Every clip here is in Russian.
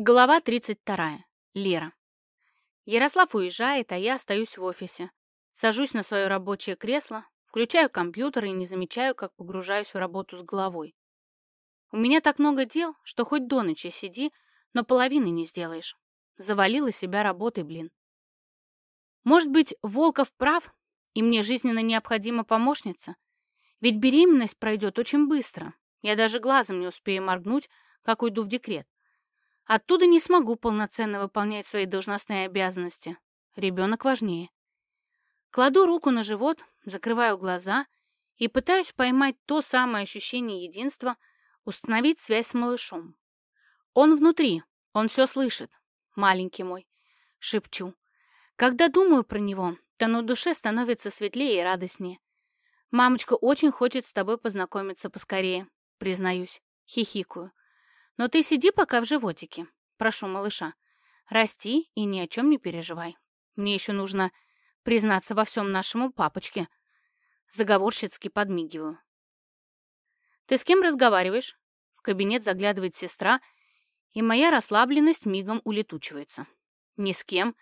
Глава 32. Лера. Ярослав уезжает, а я остаюсь в офисе. Сажусь на свое рабочее кресло, включаю компьютер и не замечаю, как погружаюсь в работу с головой. У меня так много дел, что хоть до ночи сиди, но половины не сделаешь. Завалила себя работой, блин. Может быть, Волков прав, и мне жизненно необходима помощница? Ведь беременность пройдет очень быстро. Я даже глазом не успею моргнуть, как уйду в декрет. Оттуда не смогу полноценно выполнять свои должностные обязанности. Ребенок важнее. Кладу руку на живот, закрываю глаза и пытаюсь поймать то самое ощущение единства, установить связь с малышом. Он внутри, он все слышит. Маленький мой. Шепчу. Когда думаю про него, то на душе становится светлее и радостнее. Мамочка очень хочет с тобой познакомиться поскорее, признаюсь. Хихикаю. Но ты сиди пока в животике. Прошу, малыша. Расти и ни о чем не переживай. Мне еще нужно признаться во всем нашему папочке. Заговорщицки подмигиваю. Ты с кем разговариваешь? В кабинет заглядывает сестра, и моя расслабленность мигом улетучивается. Ни с кем.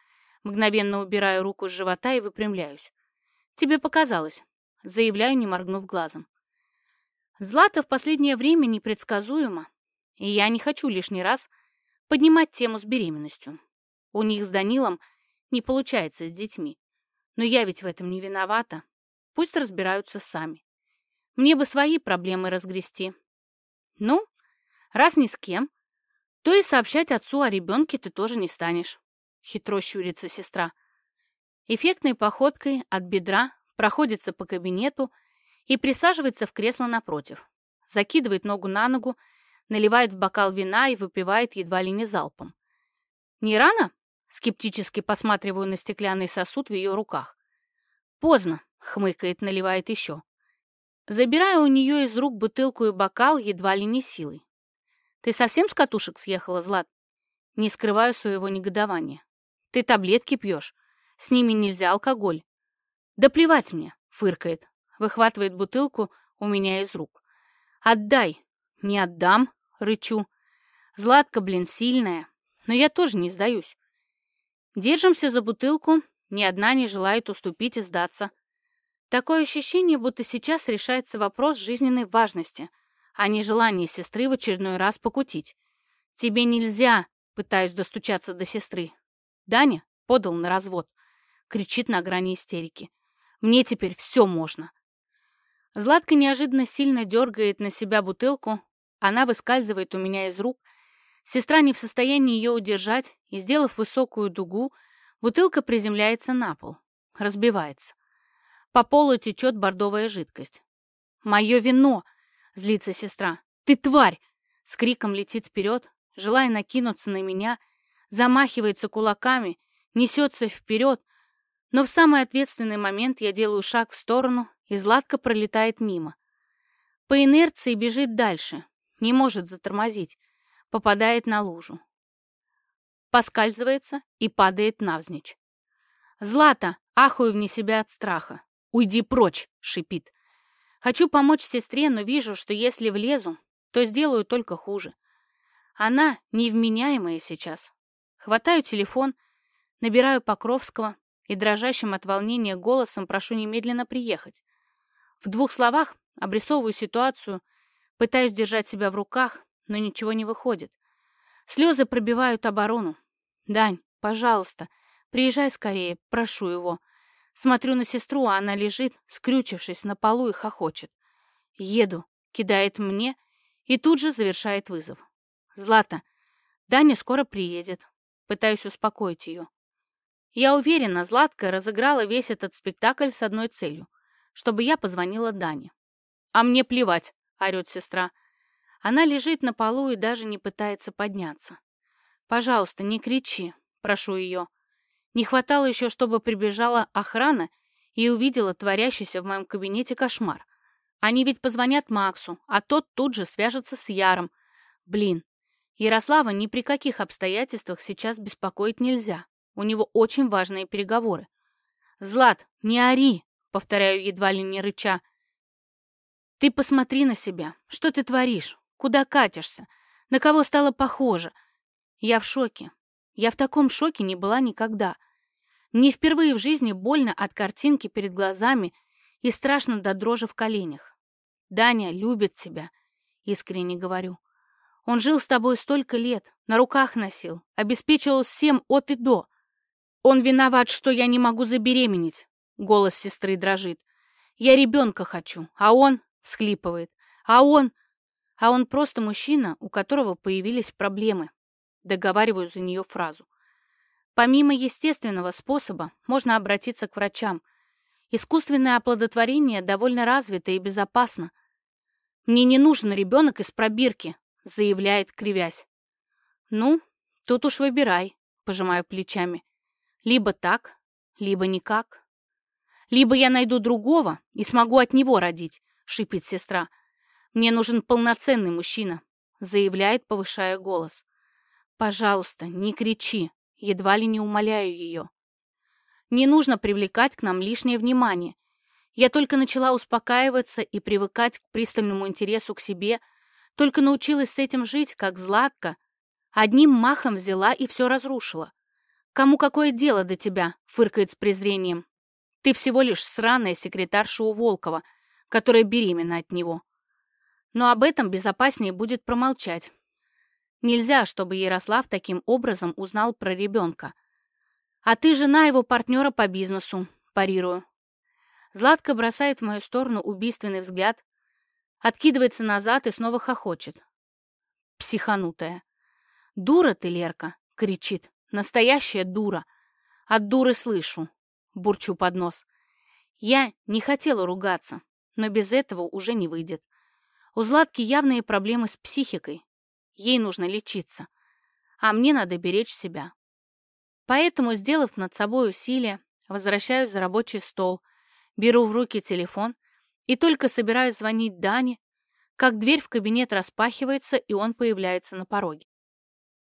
Мгновенно убираю руку с живота и выпрямляюсь. Тебе показалось. Заявляю, не моргнув глазом. Злата в последнее время непредсказуема. И я не хочу лишний раз поднимать тему с беременностью. У них с Данилом не получается с детьми. Но я ведь в этом не виновата. Пусть разбираются сами. Мне бы свои проблемы разгрести. Ну, раз ни с кем, то и сообщать отцу о ребенке ты тоже не станешь. Хитро щурится сестра. Эффектной походкой от бедра проходится по кабинету и присаживается в кресло напротив. Закидывает ногу на ногу наливает в бокал вина и выпивает едва ли не залпом. «Не рано?» — скептически посматриваю на стеклянный сосуд в ее руках. «Поздно», — хмыкает, наливает еще. Забираю у нее из рук бутылку и бокал едва ли не силой. «Ты совсем с катушек съехала, Злат?» Не скрываю своего негодования. «Ты таблетки пьешь. С ними нельзя алкоголь». «Да плевать мне», — фыркает. Выхватывает бутылку у меня из рук. «Отдай!» «Не отдам», рычу. Златка, блин, сильная, но я тоже не сдаюсь. Держимся за бутылку, ни одна не желает уступить и сдаться. Такое ощущение, будто сейчас решается вопрос жизненной важности, а не желание сестры в очередной раз покутить. «Тебе нельзя!» — пытаюсь достучаться до сестры. Даня подал на развод. Кричит на грани истерики. «Мне теперь все можно!» Златка неожиданно сильно дергает на себя бутылку, она выскальзывает у меня из рук. Сестра не в состоянии ее удержать, и, сделав высокую дугу, бутылка приземляется на пол. Разбивается. По полу течет бордовая жидкость. «Мое вино!» — злится сестра. «Ты тварь!» — с криком летит вперед, желая накинуться на меня, замахивается кулаками, несется вперед, но в самый ответственный момент я делаю шаг в сторону, и Златка пролетает мимо. По инерции бежит дальше, не может затормозить, попадает на лужу. Поскальзывается и падает навзничь. «Злата!» — ахую вне себя от страха. «Уйди прочь!» — шипит. Хочу помочь сестре, но вижу, что если влезу, то сделаю только хуже. Она невменяемая сейчас. Хватаю телефон, набираю Покровского и дрожащим от волнения голосом прошу немедленно приехать. В двух словах обрисовываю ситуацию — Пытаюсь держать себя в руках, но ничего не выходит. Слезы пробивают оборону. «Дань, пожалуйста, приезжай скорее, прошу его». Смотрю на сестру, а она лежит, скрючившись на полу и хохочет. «Еду», — кидает мне и тут же завершает вызов. «Злата, Даня скоро приедет». Пытаюсь успокоить ее. Я уверена, Златка разыграла весь этот спектакль с одной целью, чтобы я позвонила Дане. А мне плевать, — орет сестра. Она лежит на полу и даже не пытается подняться. «Пожалуйста, не кричи», — прошу ее. Не хватало еще, чтобы прибежала охрана и увидела творящийся в моем кабинете кошмар. Они ведь позвонят Максу, а тот тут же свяжется с Яром. Блин, Ярослава ни при каких обстоятельствах сейчас беспокоить нельзя. У него очень важные переговоры. «Злат, не ори!» — повторяю едва ли не рыча. Ты посмотри на себя. Что ты творишь? Куда катишься? На кого стало похоже? Я в шоке. Я в таком шоке не была никогда. Мне впервые в жизни больно от картинки перед глазами и страшно до дрожи в коленях. Даня любит тебя, искренне говорю. Он жил с тобой столько лет, на руках носил, обеспечивал всем от и до. Он виноват, что я не могу забеременеть. Голос сестры дрожит. Я ребенка хочу, а он всхлипывает. А он... А он просто мужчина, у которого появились проблемы. Договариваю за нее фразу. Помимо естественного способа, можно обратиться к врачам. Искусственное оплодотворение довольно развито и безопасно. «Мне не нужен ребенок из пробирки», — заявляет, кривясь. «Ну, тут уж выбирай», — пожимаю плечами. «Либо так, либо никак». «Либо я найду другого и смогу от него родить», — шипит сестра. «Мне нужен полноценный мужчина», — заявляет, повышая голос. «Пожалуйста, не кричи», — едва ли не умоляю ее. «Не нужно привлекать к нам лишнее внимание. Я только начала успокаиваться и привыкать к пристальному интересу к себе, только научилась с этим жить, как Златка. Одним махом взяла и все разрушила. «Кому какое дело до тебя?» — фыркает с презрением. «Ты всего лишь сраная секретарша у Волкова, которая беременна от него но об этом безопаснее будет промолчать. Нельзя, чтобы Ярослав таким образом узнал про ребенка. А ты жена его партнера по бизнесу, парирую. Златка бросает в мою сторону убийственный взгляд, откидывается назад и снова хохочет. Психанутая. «Дура ты, Лерка!» — кричит. «Настоящая дура! От дуры слышу!» — бурчу под нос. Я не хотела ругаться, но без этого уже не выйдет. У Златки явные проблемы с психикой. Ей нужно лечиться. А мне надо беречь себя. Поэтому, сделав над собой усилие, возвращаюсь за рабочий стол, беру в руки телефон и только собираюсь звонить Дане, как дверь в кабинет распахивается, и он появляется на пороге.